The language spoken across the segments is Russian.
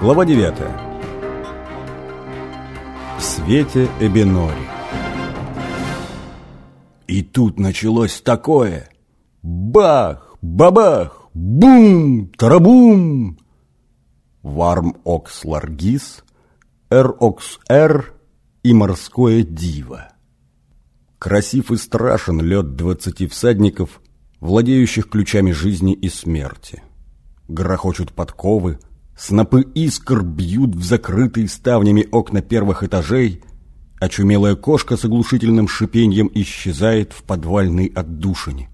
Глава 9. В свете Эбинори. И тут началось такое. Бах, бабах, бум, тарабум. Варм окс ларгис, эр окс эр и морское диво. Красив и страшен лед двадцати всадников, владеющих ключами жизни и смерти. Грохочут подковы, снопы искр бьют в закрытые ставнями окна первых этажей, очумелая кошка с оглушительным шипением исчезает в подвальной отдушине.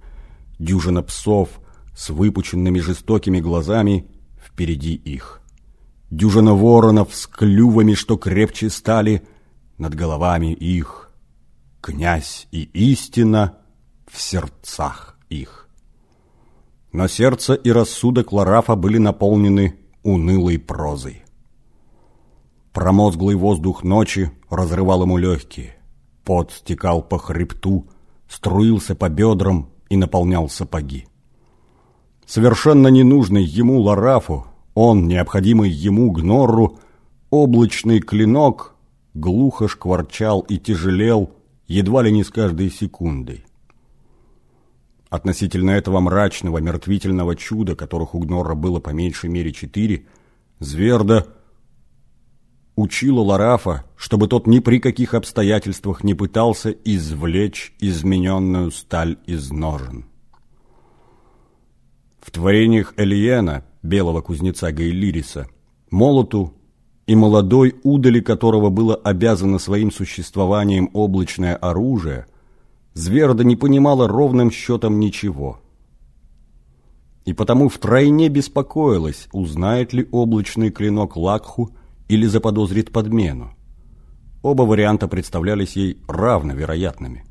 Дюжина псов с выпученными жестокими глазами впереди их. Дюжина воронов с клювами, что крепче стали, над головами их. Князь и истина в сердцах их. Но сердце и рассудок Ларафа были наполнены унылой прозой. Промозглый воздух ночи разрывал ему легкие. Пот стекал по хребту, струился по бедрам и наполнял сапоги. Совершенно ненужный ему Ларафу, он, необходимый ему Гнорру, облачный клинок глухо шкварчал и тяжелел едва ли не с каждой секундой. Относительно этого мрачного, мертвительного чуда, которых у Гнора было по меньшей мере четыре, Зверда учила Ларафа, чтобы тот ни при каких обстоятельствах не пытался извлечь измененную сталь из ножен. В творениях Элиена, белого кузнеца Гейлириса, молоту и молодой удали которого было обязано своим существованием облачное оружие – Зверда не понимала ровным счетом ничего. И потому втройне беспокоилась, узнает ли облачный клинок Лакху или заподозрит подмену. Оба варианта представлялись ей равновероятными.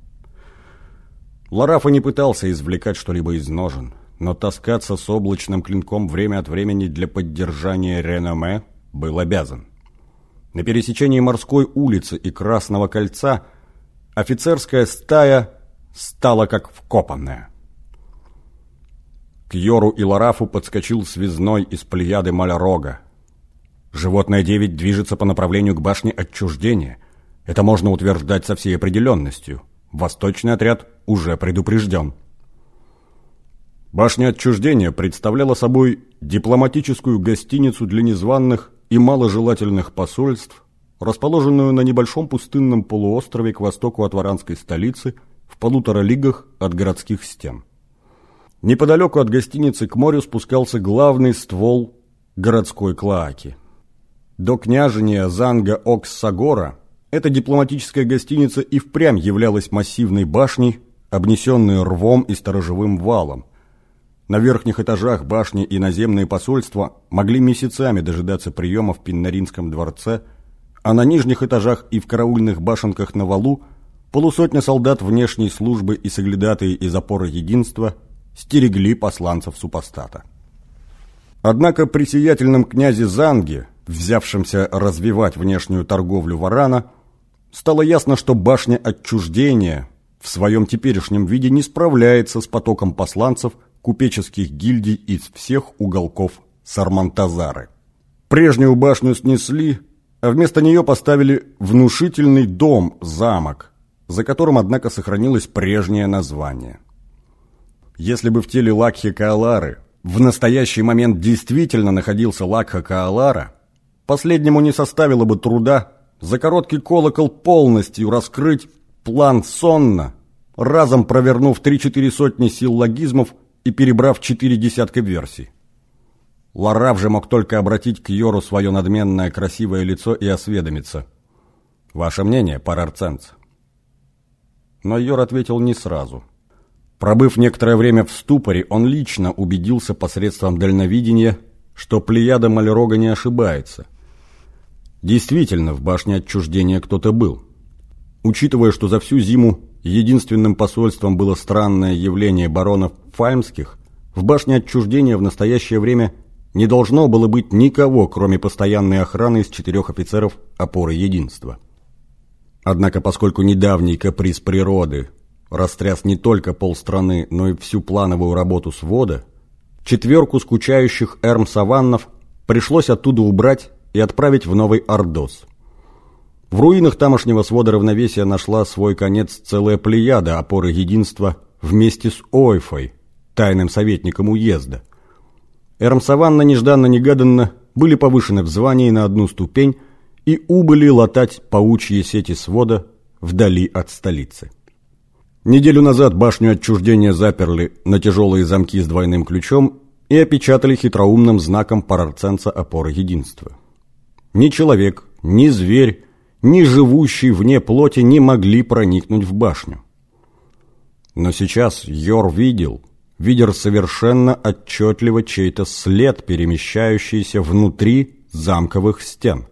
Ларафа не пытался извлекать что-либо из ножен, но таскаться с облачным клинком время от времени для поддержания реноме был обязан. На пересечении морской улицы и Красного кольца офицерская стая стала как вкопанная. К Йору и Ларафу подскочил связной из плеяды Малярога. Животное девять движется по направлению к башне отчуждения. Это можно утверждать со всей определенностью. Восточный отряд уже предупрежден. Башня отчуждения представляла собой дипломатическую гостиницу для незваных и маложелательных посольств, расположенную на небольшом пустынном полуострове к востоку от варанской столицы – в полутора лигах от городских стен. Неподалеку от гостиницы к морю спускался главный ствол городской клоаки. До княжения Занга Окс-Сагора эта дипломатическая гостиница и впрямь являлась массивной башней, обнесенной рвом и сторожевым валом. На верхних этажах башни и наземные посольства могли месяцами дожидаться приема в Пиннаринском дворце, а на нижних этажах и в караульных башенках на валу – Полусотня солдат внешней службы и соглядатые из опоры единства стерегли посланцев супостата. Однако при сиятельном князе Занге, взявшемся развивать внешнюю торговлю Варана, стало ясно, что башня отчуждения в своем теперешнем виде не справляется с потоком посланцев купеческих гильдий из всех уголков Сармантазары. Прежнюю башню снесли, а вместо нее поставили внушительный дом-замок – за которым, однако, сохранилось прежнее название. Если бы в теле Лакхи Каалары в настоящий момент действительно находился Лакха Каалара, последнему не составило бы труда за короткий колокол полностью раскрыть план сонно, разом провернув три-четыре сотни силлогизмов и перебрав четыре десятка версий. Ларав же мог только обратить к Йору свое надменное красивое лицо и осведомиться. «Ваше мнение, парарценц?» Но Йор ответил не сразу. Пробыв некоторое время в ступоре, он лично убедился посредством дальновидения, что плеяда Малерога не ошибается. Действительно, в башне отчуждения кто-то был. Учитывая, что за всю зиму единственным посольством было странное явление баронов Фальмских, в башне отчуждения в настоящее время не должно было быть никого, кроме постоянной охраны из четырех офицеров опоры единства. Однако, поскольку недавний каприз природы растряс не только полстраны, но и всю плановую работу свода, четверку скучающих эрм-саваннов пришлось оттуда убрать и отправить в Новый Ордос. В руинах тамошнего свода равновесия нашла свой конец целая плеяда опоры единства вместе с Ойфой, тайным советником уезда. Эрмсаванна нежданно-негаданно были повышены в звании на одну ступень и убыли латать паучьи сети свода вдали от столицы. Неделю назад башню отчуждения заперли на тяжелые замки с двойным ключом и опечатали хитроумным знаком парарценца опоры единства. Ни человек, ни зверь, ни живущий вне плоти не могли проникнуть в башню. Но сейчас Йор видел, видел совершенно отчетливо чей-то след, перемещающийся внутри замковых стен.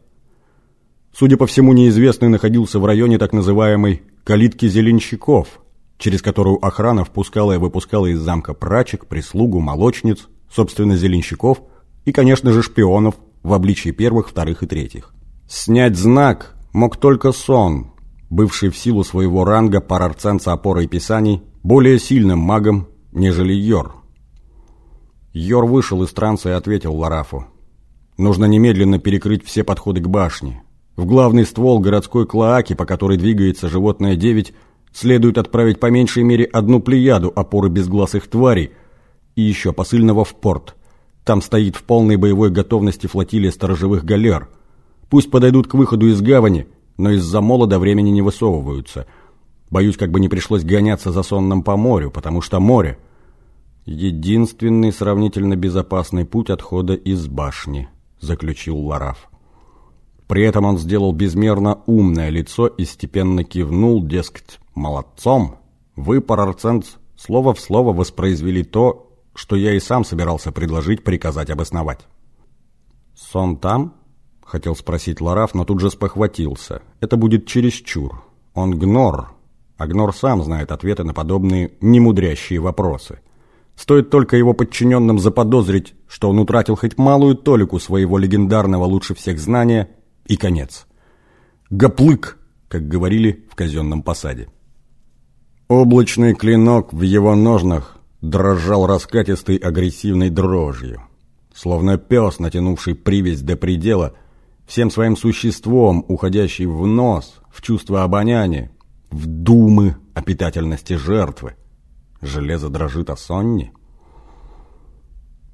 Судя по всему, неизвестный находился в районе так называемой «калитки зеленщиков», через которую охрана впускала и выпускала из замка прачек, прислугу, молочниц, собственно, зеленщиков и, конечно же, шпионов в обличии первых, вторых и третьих. Снять знак мог только сон, бывший в силу своего ранга парарценца опоры и писаний, более сильным магом, нежели Йор. Йор вышел из транса и ответил Ларафу. «Нужно немедленно перекрыть все подходы к башне. В главный ствол городской клоаки, по которой двигается животное 9, следует отправить по меньшей мере одну плеяду опоры безгласых тварей и еще посыльного в порт. Там стоит в полной боевой готовности флотилия сторожевых галер. Пусть подойдут к выходу из гавани, но из-за молода времени не высовываются. Боюсь, как бы не пришлось гоняться за сонным по морю, потому что море — единственный сравнительно безопасный путь отхода из башни, заключил Лараф. При этом он сделал безмерно умное лицо и степенно кивнул, дескать, «Молодцом! Вы, Парарценц, слово в слово воспроизвели то, что я и сам собирался предложить приказать обосновать». «Сон там?» — хотел спросить Лараф, но тут же спохватился. «Это будет чересчур. Он гнор, а гнор сам знает ответы на подобные немудрящие вопросы». Стоит только его подчиненным заподозрить, что он утратил хоть малую толику своего легендарного лучше всех знания, и конец. Гоплык, как говорили в казенном посаде. Облачный клинок в его ножнах дрожал раскатистой агрессивной дрожью. Словно пес, натянувший привязь до предела, всем своим существом, уходящий в нос, в чувство обоняния, в думы о питательности жертвы. Железо дрожит о сонне.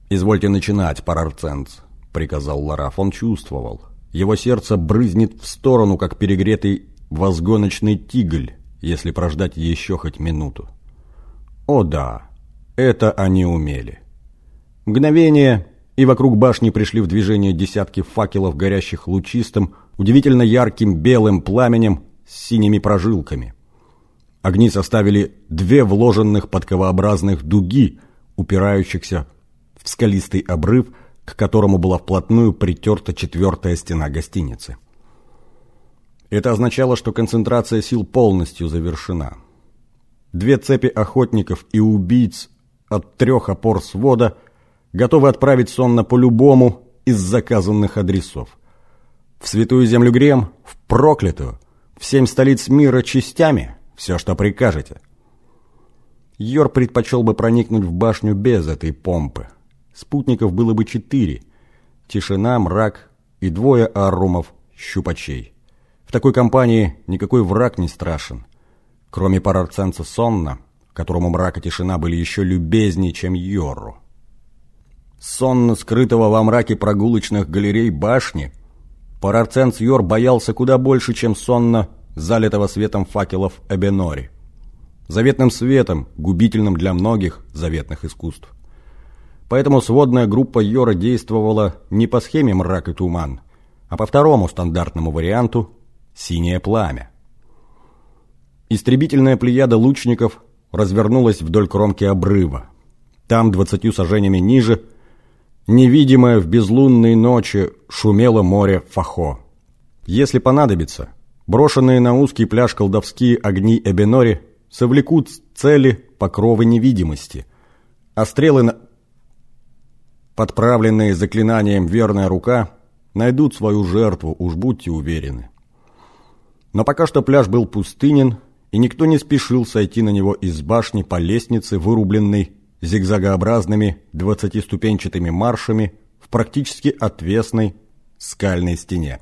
«Извольте начинать, парарценц», — приказал Лараф. Он чувствовал. Его сердце брызнет в сторону, как перегретый возгоночный тигль, если прождать еще хоть минуту. О да, это они умели. Мгновение, и вокруг башни пришли в движение десятки факелов, горящих лучистым, удивительно ярким белым пламенем с синими прожилками. Огни составили две вложенных подковообразных дуги, упирающихся в скалистый обрыв, к которому была вплотную притерта четвертая стена гостиницы. Это означало, что концентрация сил полностью завершена. Две цепи охотников и убийц от трех опор свода готовы отправить сонно по любому из заказанных адресов. В Святую Землю Грем, в проклятую, в семь столиц мира частями, все, что прикажете. Йор предпочел бы проникнуть в башню без этой помпы – Спутников было бы четыре. Тишина, мрак и двое аррумов щупачей. В такой компании никакой враг не страшен. Кроме парарценца Сонна, которому мрак и тишина были еще любезнее, чем Йору. Сонно скрытого во мраке прогулочных галерей башни, парарценц Йор боялся куда больше, чем сонно залитого светом факелов Эбенори. Заветным светом, губительным для многих заветных искусств. Поэтому сводная группа Йора действовала не по схеме «Мрак и туман», а по второму стандартному варианту «Синее пламя». Истребительная плеяда лучников развернулась вдоль кромки обрыва. Там, двадцатью сажениями ниже, невидимое в безлунной ночи шумело море Фахо. Если понадобится, брошенные на узкий пляж колдовские огни Эбенори совлекут цели покровы невидимости, а стрелы на подправленные заклинанием верная рука, найдут свою жертву, уж будьте уверены. Но пока что пляж был пустынен, и никто не спешил сойти на него из башни по лестнице, вырубленной зигзагообразными двадцатиступенчатыми маршами в практически отвесной скальной стене.